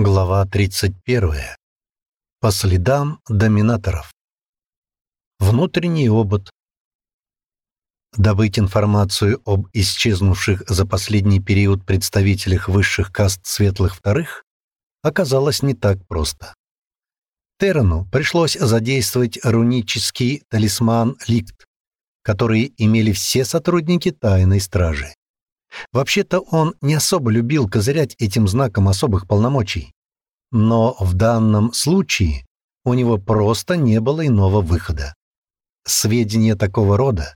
Глава 31. По следам доминаторов. Внутренний обод. Добыть информацию об исчезнувших за последний период представителях высших каст светлых вторых оказалось не так просто. Террану пришлось задействовать рунический талисман Ликт, который имели все сотрудники тайной стражи. Вообще-то он не особо любил козырять этим знаком особых полномочий. Но в данном случае у него просто не было иного выхода. Сведения такого рода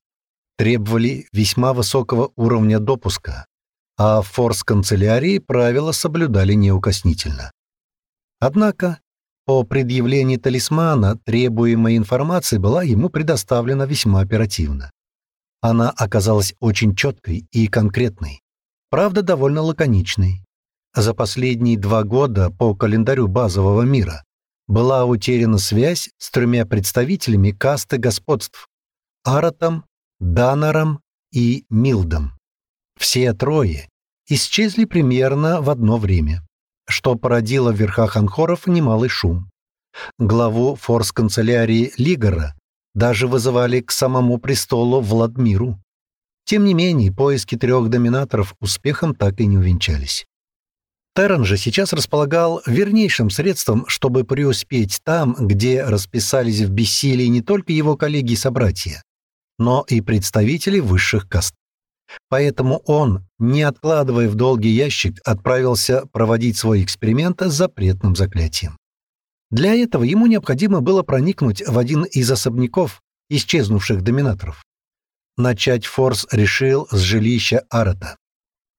требовали весьма высокого уровня допуска, а в форс-канцелярии правила соблюдали неукоснительно. Однако, по предъявлении талисмана требуемая информация была ему предоставлена весьма оперативно. Она оказалась очень четкой и конкретной, правда, довольно лаконичной. За последние два года по календарю базового мира была утеряна связь с тремя представителями касты господств — Аратом, Данаром и Милдом. Все трое исчезли примерно в одно время, что породило в верхах анхоров немалый шум. Главу форс-канцелярии Лигора даже вызывали к самому престолу Владмиру. Тем не менее, поиски трех доминаторов успехом так и не увенчались. Террен же сейчас располагал вернейшим средством, чтобы преуспеть там, где расписались в бессилии не только его коллеги и собратья, но и представители высших каст. Поэтому он, не откладывая в долгий ящик, отправился проводить свой эксперимент с запретным заклятием. Для этого ему необходимо было проникнуть в один из особняков исчезнувших доминаторов. Начать Форс решил с жилища Арата.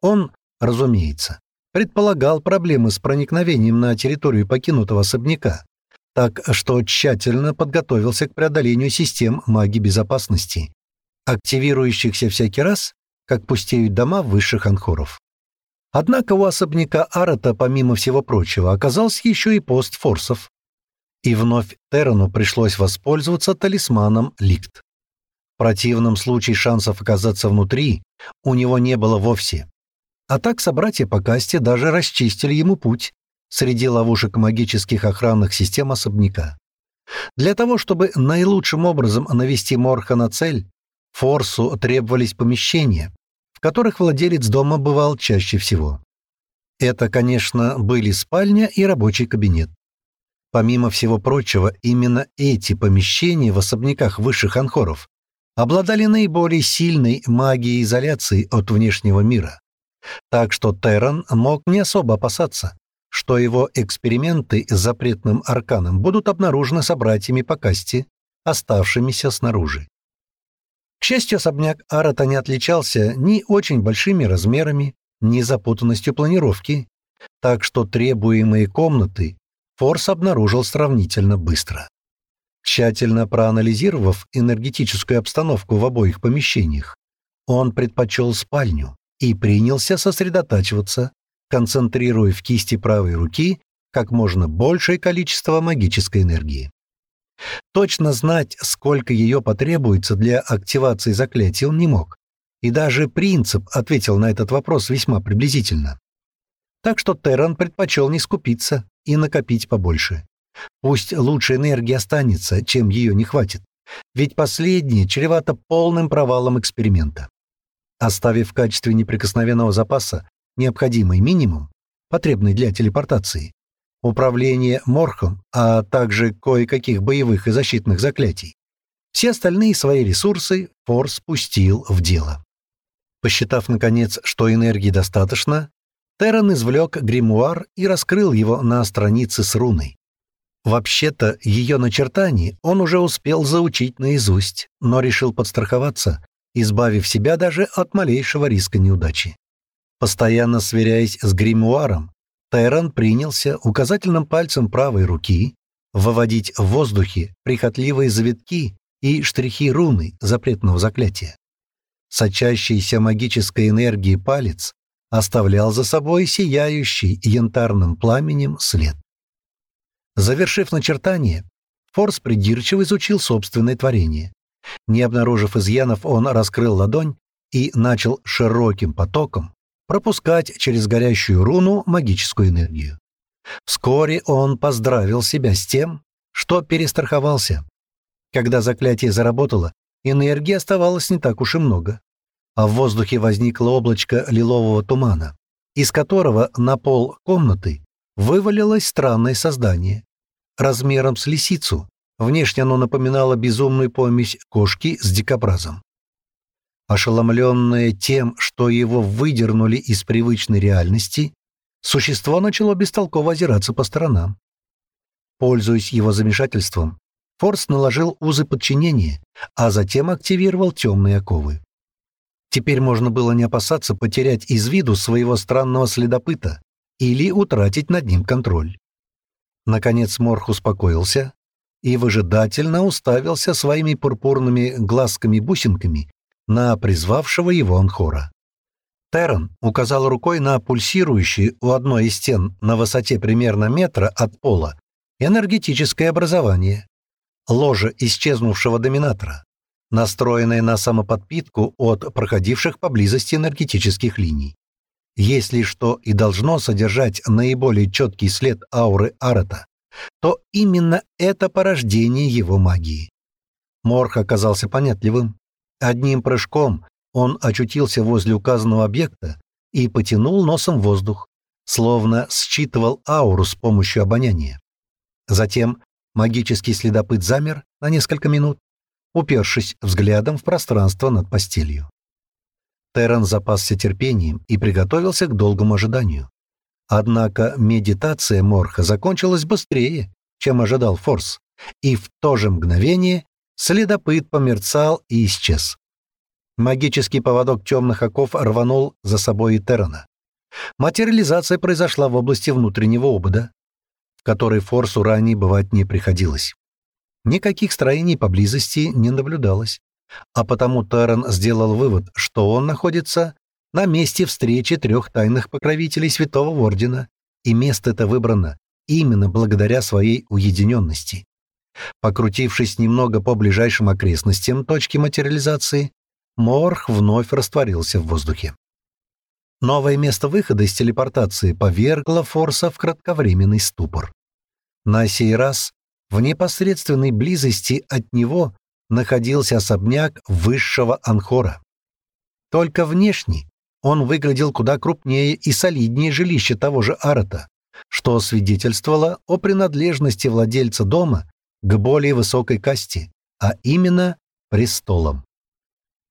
Он, разумеется, предполагал проблемы с проникновением на территорию покинутого особняка, так что тщательно подготовился к преодолению систем магии безопасности, активирующихся всякий раз, как пустеют дома высших анхоров. Однако у особняка Арата, помимо всего прочего, оказался еще и пост форсов, и вновь Террану пришлось воспользоваться талисманом Ликт. В противном случае шансов оказаться внутри у него не было вовсе. А так собратья по касте даже расчистили ему путь среди ловушек магических охранных систем особняка. Для того, чтобы наилучшим образом навести Морха на цель, Форсу требовались помещения, в которых владелец дома бывал чаще всего. Это, конечно, были спальня и рабочий кабинет. Помимо всего прочего, именно эти помещения в особняках высших анхоров обладали наиболее сильной магией изоляции от внешнего мира. Так что Терран мог не особо опасаться, что его эксперименты с запретным арканом будут обнаружены собратьями по касте, оставшимися снаружи. К счастью, особняк Арата не отличался ни очень большими размерами, ни запутанностью планировки, так что требуемые комнаты Форс обнаружил сравнительно быстро. Тщательно проанализировав энергетическую обстановку в обоих помещениях, он предпочел спальню и принялся сосредотачиваться, концентрируя в кисти правой руки как можно большее количество магической энергии. Точно знать, сколько ее потребуется для активации заклятия, он не мог. И даже принцип ответил на этот вопрос весьма приблизительно. Так что Терран предпочел не скупиться и накопить побольше. Пусть лучше энергии останется, чем ее не хватит, ведь последнее чревато полным провалом эксперимента. Оставив в качестве неприкосновенного запаса необходимый минимум, потребный для телепортации, управление морхом, а также кое-каких боевых и защитных заклятий, все остальные свои ресурсы Форс пустил в дело. Посчитав, наконец, что энергии достаточно, Террен извлек гримуар и раскрыл его на странице с руной. Вообще-то, ее начертание он уже успел заучить наизусть, но решил подстраховаться, избавив себя даже от малейшего риска неудачи. Постоянно сверяясь с гримуаром, Тайрон принялся указательным пальцем правой руки выводить в воздухе прихотливые завитки и штрихи руны запретного заклятия. Сочащийся магической энергией палец оставлял за собой сияющий янтарным пламенем след. Завершив начертание, Форс придирчиво изучил собственное творение. Не обнаружив изъянов, он раскрыл ладонь и начал широким потоком пропускать через горящую руну магическую энергию. Вскоре он поздравил себя с тем, что перестраховался. Когда заклятие заработало, энергии оставалось не так уж и много. А в воздухе возникло облачко лилового тумана, из которого на пол комнаты вывалилось странное создание. Размером с лисицу, внешне оно напоминало безумную помесь кошки с дикобразом. Ошеломленное тем, что его выдернули из привычной реальности, существо начало бестолково озираться по сторонам. Пользуясь его замешательством, Форс наложил узы подчинения, а затем активировал темные оковы. Теперь можно было не опасаться потерять из виду своего странного следопыта или утратить над ним контроль. Наконец Морх успокоился и выжидательно уставился своими пурпурными глазками-бусинками на призвавшего его Анхора. Террен указал рукой на пульсирующее у одной из стен на высоте примерно метра от пола энергетическое образование, ложе исчезнувшего доминатора, настроенное на самоподпитку от проходивших поблизости энергетических линий. Если что и должно содержать наиболее четкий след ауры Арата, то именно это порождение его магии. Морх оказался понятливым. Одним прыжком он очутился возле указанного объекта и потянул носом воздух, словно считывал ауру с помощью обоняния. Затем магический следопыт замер на несколько минут, упершись взглядом в пространство над постелью. Террен запасся терпением и приготовился к долгому ожиданию. Однако медитация Морха закончилась быстрее, чем ожидал Форс, и в то же мгновение следопыт померцал и исчез. Магический поводок темных оков рванул за собой и Террена. Материализация произошла в области внутреннего обода, в которой Форсу ранее бывать не приходилось. Никаких строений поблизости не наблюдалось, а потому Террен сделал вывод, что он находится на месте встречи трех тайных покровителей Святого Ордена, и место это выбрано именно благодаря своей уединенности. Покрутившись немного по ближайшим окрестностям точки материализации, Морх вновь растворился в воздухе. Новое место выхода из телепортации повергло Форса в кратковременный ступор. На сей раз в непосредственной близости от него находился особняк высшего Анхора. Только внешне он выглядел куда крупнее и солиднее жилища того же Арата, что свидетельствовало о принадлежности владельца дома к более высокой касте, а именно престолом.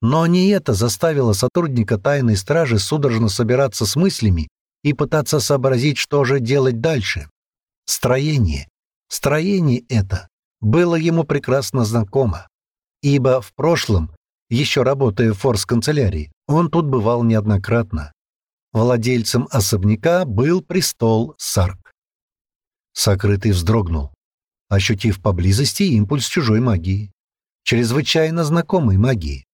Но не это заставило сотрудника тайной стражи судорожно собираться с мыслями и пытаться сообразить, что же делать дальше. Строение. Строение это было ему прекрасно знакомо, ибо в прошлом, еще работая в форс-канцелярии, он тут бывал неоднократно. Владельцем особняка был престол Сарк. Сокрытый вздрогнул, ощутив поблизости импульс чужой магии, чрезвычайно знакомой магии.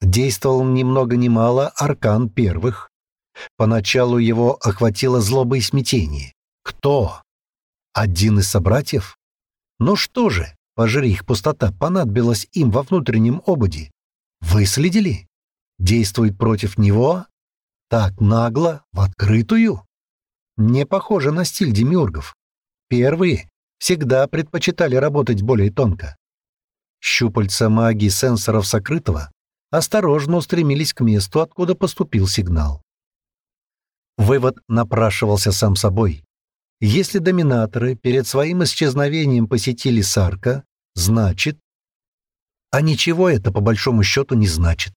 Действовал ни много ни мало аркан первых. Поначалу его охватило злоба и смятение. Кто? Один из собратьев? Ну что же, пожри их пустота, понадобилась им во внутреннем ободе. Выследили? Действует против него? Так нагло, в открытую? Не похоже на стиль демиургов. Первые всегда предпочитали работать более тонко. Щупальца магии сенсоров сокрытого осторожно устремились к месту, откуда поступил сигнал. Вывод напрашивался сам собой. Если доминаторы перед своим исчезновением посетили Сарка, значит... А ничего это по большому счету не значит.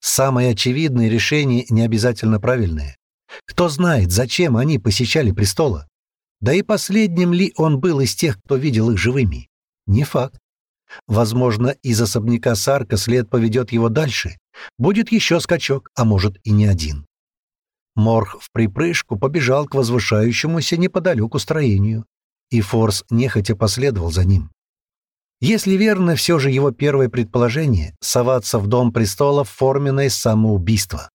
Самое очевидное решение не обязательно правильное. Кто знает, зачем они посещали престола? Да и последним ли он был из тех, кто видел их живыми? Не факт. Возможно, из особняка Сарка след поведет его дальше. Будет еще скачок, а может и не один. Морх в припрыжку побежал к возвышающемуся неподалеку строению, и Форс нехотя последовал за ним. Если верно все же его первое предположение — соваться в Дом престола в форменное самоубийство.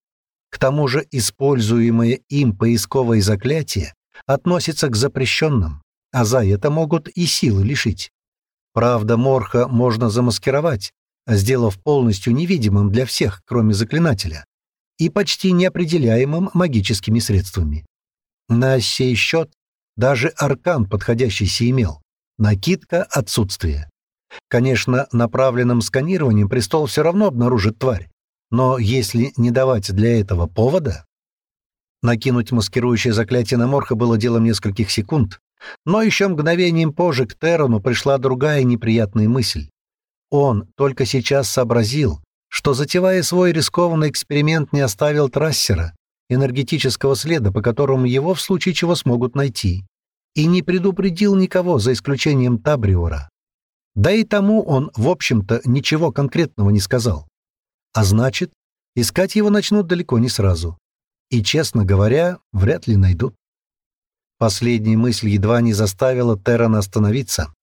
К тому же используемое им поисковое заклятие относится к запрещенным, а за это могут и силы лишить. Правда, Морха можно замаскировать, сделав полностью невидимым для всех, кроме заклинателя, и почти неопределяемым магическими средствами. На сей счет Даже аркан подходящийся имел. Накидка — отсутствие. Конечно, направленным сканированием престол все равно обнаружит тварь. Но если не давать для этого повода... Накинуть маскирующее заклятие на Морха было делом нескольких секунд, но еще мгновением позже к Терону пришла другая неприятная мысль. Он только сейчас сообразил, что, затевая свой рискованный эксперимент, не оставил трассера, энергетического следа, по которому его в случае чего смогут найти, и не предупредил никого, за исключением Табриора. Да и тому он, в общем-то, ничего конкретного не сказал. А значит, искать его начнут далеко не сразу. И, честно говоря, вряд ли найдут. Последняя мысль едва не заставила Террана остановиться.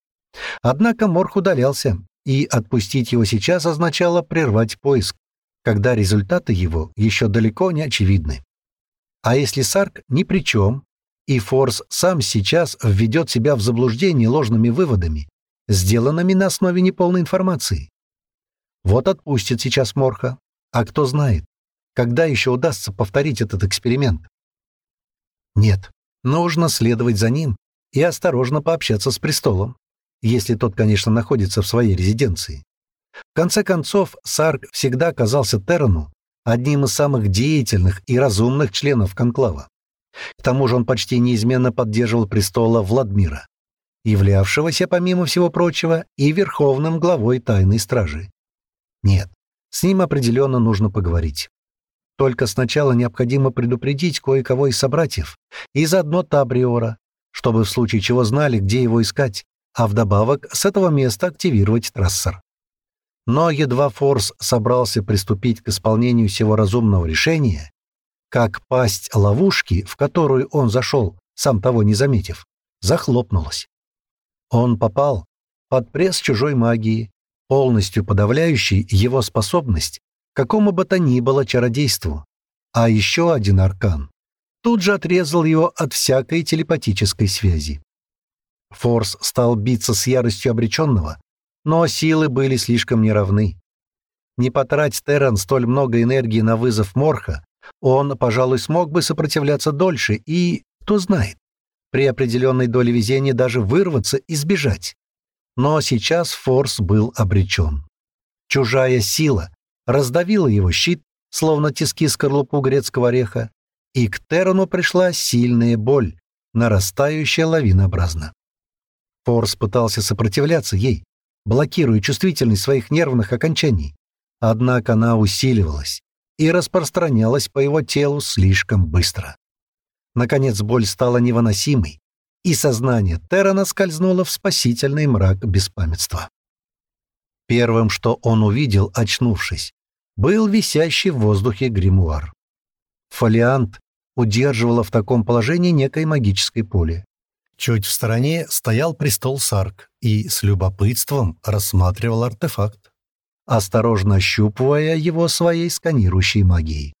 Однако Морх удалялся, и отпустить его сейчас означало прервать поиск, когда результаты его еще далеко не очевидны. А если Сарк ни при чем, и Форс сам сейчас введет себя в заблуждение ложными выводами, сделанными на основе неполной информации? Вот отпустит сейчас Морха, а кто знает, когда еще удастся повторить этот эксперимент? Нет, нужно следовать за ним и осторожно пообщаться с престолом, если тот, конечно, находится в своей резиденции. В конце концов, Сарк всегда казался Террану одним из самых деятельных и разумных членов конклава. К тому же он почти неизменно поддерживал престола Владмира, являвшегося, помимо всего прочего, и верховным главой тайной стражи. Нет, с ним определенно нужно поговорить. Только сначала необходимо предупредить кое-кого из собратьев, и заодно Табриора, чтобы в случае чего знали, где его искать, а вдобавок с этого места активировать трассер. Но едва Форс собрался приступить к исполнению всего разумного решения, как пасть ловушки, в которую он зашел, сам того не заметив, захлопнулась. Он попал под пресс чужой магии, полностью подавляющей его способность к какому бы то ни было чародейству. А еще один аркан тут же отрезал его от всякой телепатической связи. Форс стал биться с яростью обреченного, но силы были слишком неравны. Не потрать Террен столь много энергии на вызов Морха, он, пожалуй, смог бы сопротивляться дольше и, кто знает, при определенной доле везения даже вырваться и сбежать. Но сейчас Форс был обречен. Чужая сила раздавила его щит, словно тиски скорлупу грецкого ореха, и к Террану пришла сильная боль, нарастающая лавинообразно. Форс пытался сопротивляться ей, блокируя чувствительность своих нервных окончаний. Однако она усиливалась и распространялась по его телу слишком быстро. Наконец боль стала невыносимой, и сознание Террана скользнуло в спасительный мрак беспамятства. Первым, что он увидел, очнувшись, был висящий в воздухе гримуар. Фолиант удерживало в таком положении некое магическое поле. Чуть в стороне стоял престол Сарк и с любопытством рассматривал артефакт, осторожно ощупывая его своей сканирующей магией.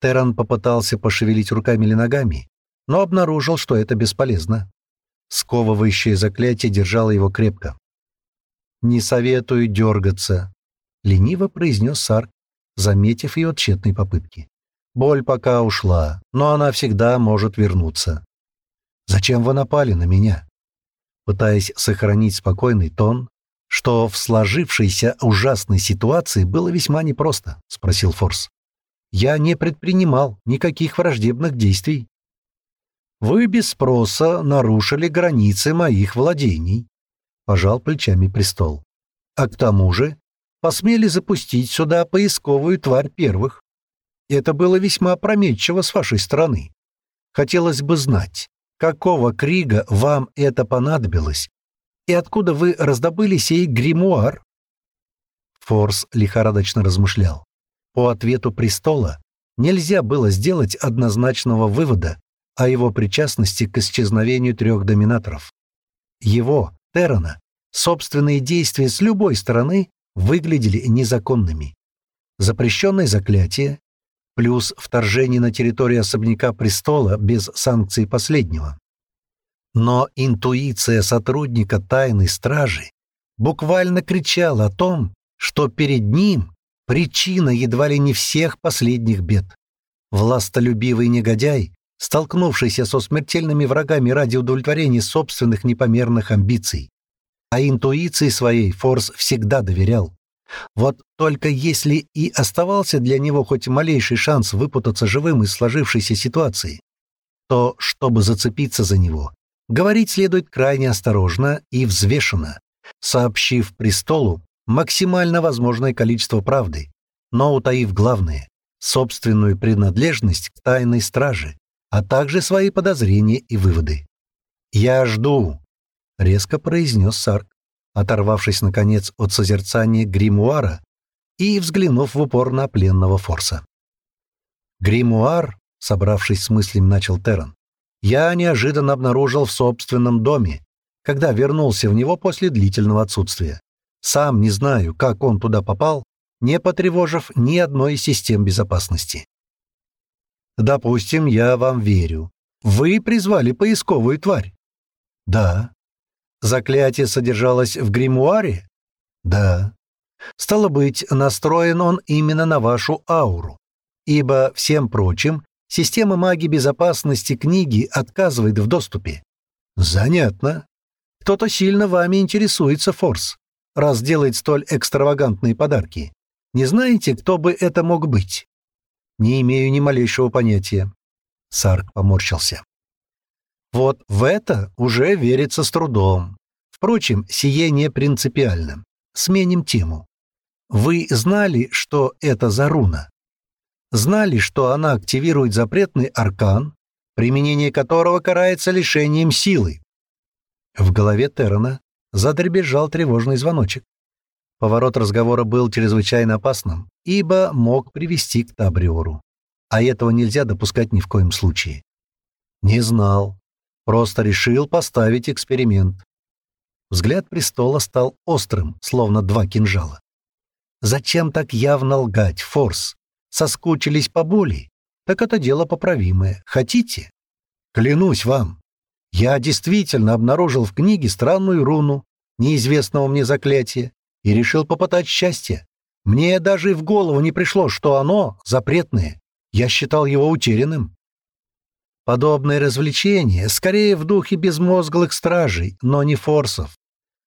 Терран попытался пошевелить руками или ногами, но обнаружил, что это бесполезно. Сковывающее заклятие держало его крепко. «Не советую дергаться», — лениво произнес Сарк, заметив ее тщетные попытки. «Боль пока ушла, но она всегда может вернуться. Зачем вы напали на меня?» Пытаясь сохранить спокойный тон, что в сложившейся ужасной ситуации было весьма непросто, — спросил Форс. «Я не предпринимал никаких враждебных действий». «Вы без спроса нарушили границы моих владений», — пожал плечами престол. «А к тому же посмели запустить сюда поисковую тварь первых. Это было весьма опрометчиво с вашей стороны. Хотелось бы знать, Какого крига вам это понадобилось? И откуда вы раздобыли сей гримуар?» Форс лихорадочно размышлял. По ответу престола нельзя было сделать однозначного вывода о его причастности к исчезновению трех доминаторов. Его, Террана, собственные действия с любой стороны выглядели незаконными. Запрещенное заклятие, плюс вторжение на территорию особняка престола без санкций последнего. Но интуиция сотрудника тайной стражи буквально кричала о том, что перед ним причина едва ли не всех последних бед. Властолюбивый негодяй столкнувшийся со смертельными врагами ради удовлетворения собственных непомерных амбиций. А интуиции своей Форс всегда доверял. Вот только если и оставался для него хоть малейший шанс выпутаться живым из сложившейся ситуации, то, чтобы зацепиться за него, говорить следует крайне осторожно и взвешенно, сообщив престолу максимально возможное количество правды, но утаив главное — собственную принадлежность к тайной страже, а также свои подозрения и выводы. «Я жду», — резко произнес Сарк, оторвавшись, наконец, от созерцания гримуара и взглянув в упор на пленного Форса. «Гримуар», — собравшись с мыслями, начал Террен, «я неожиданно обнаружил в собственном доме, когда вернулся в него после длительного отсутствия. Сам не знаю, как он туда попал, не потревожив ни одной из систем безопасности. Допустим, я вам верю. Вы призвали поисковую тварь? Да. Заклятие содержалось в гримуаре? Да. Стало быть, настроен он именно на вашу ауру, ибо всем прочим система магии безопасности книги отказывает в доступе. Занятно. Кто-то сильно вами интересуется, Форс, раз делает столь экстравагантные подарки. Не знаете, кто бы это мог быть? Не имею ни малейшего понятия. Сарк поморщился. Вот в это уже верится с трудом. Впрочем, сие не принципиально. Сменим тему. Вы знали, что это за руна? Знали, что она активирует запретный аркан, применение которого карается лишением силы? В голове Террена задребезжал тревожный звоночек. Поворот разговора был чрезвычайно опасным, ибо мог привести к Табриору. А этого нельзя допускать ни в коем случае. Не знал. Просто решил поставить эксперимент. Взгляд престола стал острым, словно два кинжала. Зачем так явно лгать, Форс? Соскучились по боли? Так это дело поправимое. Хотите? Клянусь вам, я действительно обнаружил в книге странную руну, неизвестного мне заклятия, и решил попытать счастье. Мне даже и в голову не пришло, что оно запретное. Я считал его утерянным. Подобное развлечение скорее в духе безмозглых стражей, но не форсов.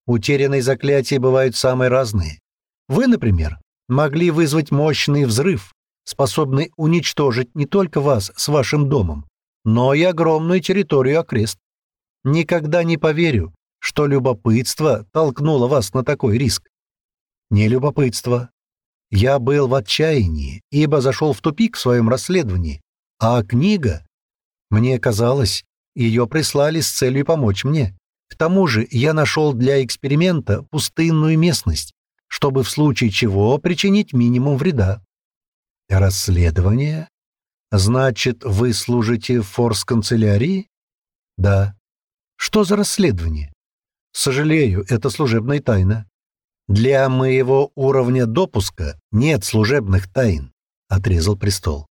Утерянные заклятия бывают самые разные. Вы, например, могли вызвать мощный взрыв, способный уничтожить не только вас с вашим домом, но и огромную территорию окрест. Никогда не поверю, что любопытство толкнуло вас на такой риск. Не любопытство. Я был в отчаянии, ибо зашел в тупик в своем расследовании, а книга... Мне казалось, ее прислали с целью помочь мне. К тому же я нашел для эксперимента пустынную местность, чтобы в случае чего причинить минимум вреда. Расследование? Значит, вы служите в форс-канцелярии? Да. Что за расследование? Сожалею, это служебная тайна. Для моего уровня допуска нет служебных тайн, отрезал престол.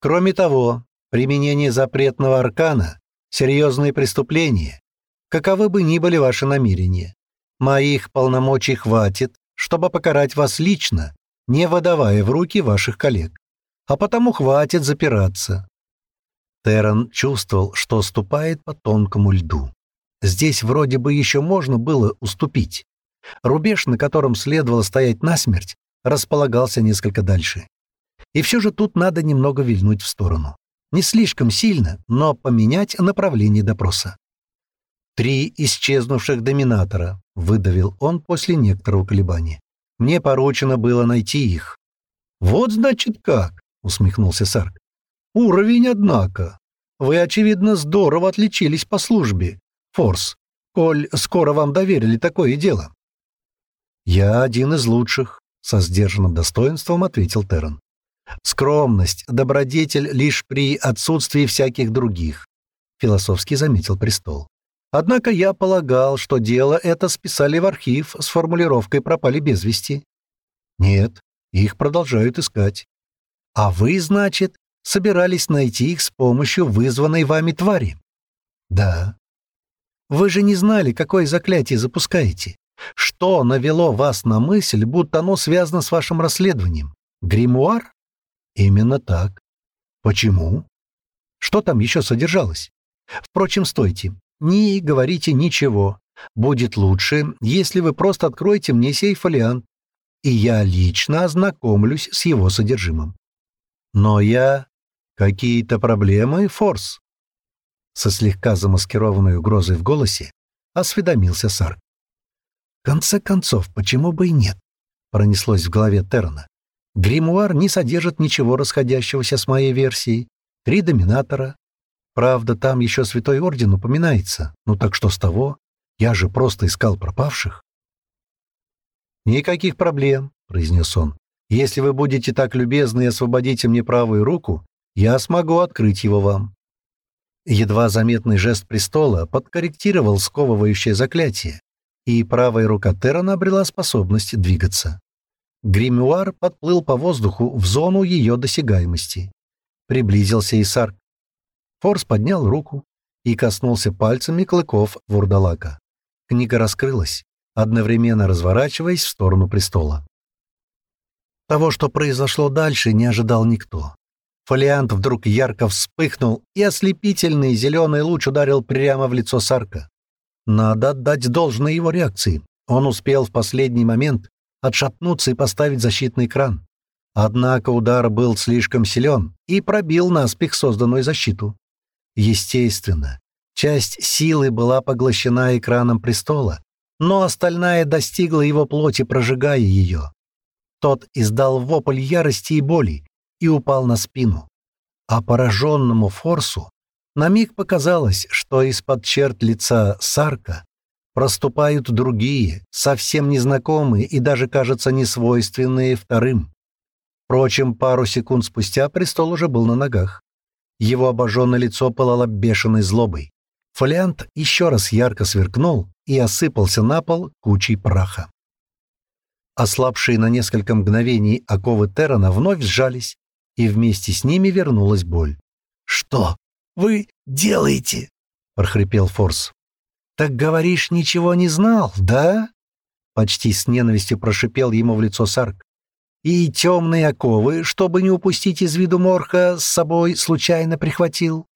Кроме того, применение запретного аркана — серьезные преступления, каковы бы ни были ваши намерения. Моих полномочий хватит, чтобы покарать вас лично, не выдавая в руки ваших коллег. А потому хватит запираться. Террен чувствовал, что ступает по тонкому льду. Здесь вроде бы еще можно было уступить. Рубеж, на котором следовало стоять насмерть, располагался несколько дальше. И все же тут надо немного вильнуть в сторону. Не слишком сильно, но поменять направление допроса. «Три исчезнувших доминатора», — выдавил он после некоторого колебания. «Мне поручено было найти их». «Вот, значит, как», — усмехнулся Сарк. «Уровень, однако. Вы, очевидно, здорово отличились по службе, Форс, коль скоро вам доверили такое дело». «Я один из лучших», — со сдержанным достоинством ответил Террен. «Скромность, добродетель лишь при отсутствии всяких других», — философски заметил престол. Однако я полагал, что дело это списали в архив с формулировкой «пропали без вести». Нет, их продолжают искать. А вы, значит, собирались найти их с помощью вызванной вами твари? Да. Вы же не знали, какое заклятие запускаете. Что навело вас на мысль, будто оно связано с вашим расследованием? Гримуар? Именно так. Почему? Что там еще содержалось? Впрочем, стойте. Не говорите ничего. Будет лучше, если вы просто откроете мне сей фолиант, и я лично ознакомлюсь с его содержимым. Но я... Какие-то проблемы, Форс? Со слегка замаскированной угрозой в голосе осведомился Сарк. В конце концов, почему бы и нет? Пронеслось в голове Террена. Гримуар не содержит ничего расходящегося с моей версией. Три доминатора. Правда, там еще Святой Орден упоминается. Ну так что с того? Я же просто искал пропавших. «Никаких проблем», — произнес он. «Если вы будете так любезны и освободите мне правую руку, я смогу открыть его вам». Едва заметный жест престола подкорректировал сковывающее заклятие, и правая рука Террана обрела способность двигаться. Гримуар подплыл по воздуху в зону ее досягаемости. Приблизился Исарк. Форс поднял руку и коснулся пальцами клыков вурдалака. Книга раскрылась, одновременно разворачиваясь в сторону престола. Того, что произошло дальше, не ожидал никто. Фолиант вдруг ярко вспыхнул, и ослепительный зеленый луч ударил прямо в лицо Сарка. Надо отдать должное его реакции. Он успел в последний момент отшатнуться и поставить защитный экран. Однако удар был слишком силен и пробил наспех созданную защиту. Естественно, Часть силы была поглощена экраном престола, но остальная достигла его плоти, прожигая ее. Тот издал вопль ярости и боли и упал на спину. А пораженному Форсу на миг показалось, что из-под черт лица Сарка проступают другие, совсем незнакомые и даже, кажется, несвойственные вторым. Впрочем, пару секунд спустя престол уже был на ногах. Его обожженное лицо пылало бешеной злобой. Фолиант еще раз ярко сверкнул и осыпался на пол кучей праха. Ослабшие на несколько мгновений оковы Террана вновь сжались, и вместе с ними вернулась боль. «Что вы делаете?» — прохрипел Форс. «Так говоришь, ничего не знал, да?» Почти с ненавистью прошипел ему в лицо Сарк. «И темные оковы, чтобы не упустить из виду Морха, с собой случайно прихватил?»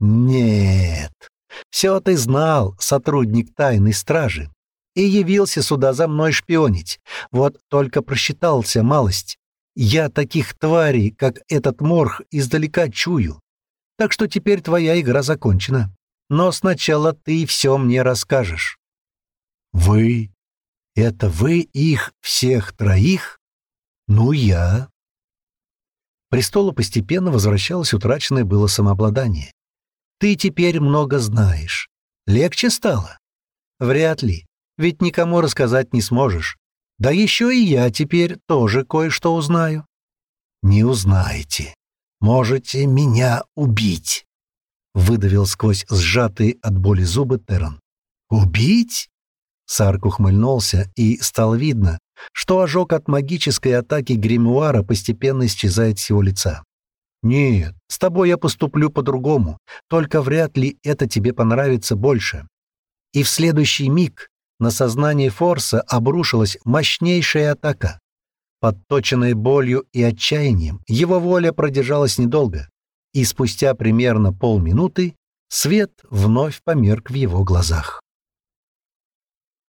«Нет», все ты знал, сотрудник тайной стражи, и явился сюда за мной шпионить. Вот только просчитался малость. Я таких тварей, как этот морх, издалека чую. Так что теперь твоя игра закончена. Но сначала ты все мне расскажешь. Вы? Это вы их всех троих? Ну, я. Престолу постепенно возвращалось утраченное было самообладание. Ты теперь много знаешь. Легче стало? Вряд ли, ведь никому рассказать не сможешь. Да еще и я теперь тоже кое-что узнаю. Не узнаете. Можете меня убить. Выдавил сквозь сжатые от боли зубы Террен. «Убить?» Сарк ухмыльнулся, и стало видно, что ожог от магической атаки гримуара постепенно исчезает с его лица. «Нет, с тобой я поступлю по-другому, только вряд ли это тебе понравится больше». И в следующий миг на сознание Форса обрушилась мощнейшая атака. Подточенная болью и отчаянием, его воля продержалась недолго, и спустя примерно полминуты свет вновь померк в его глазах.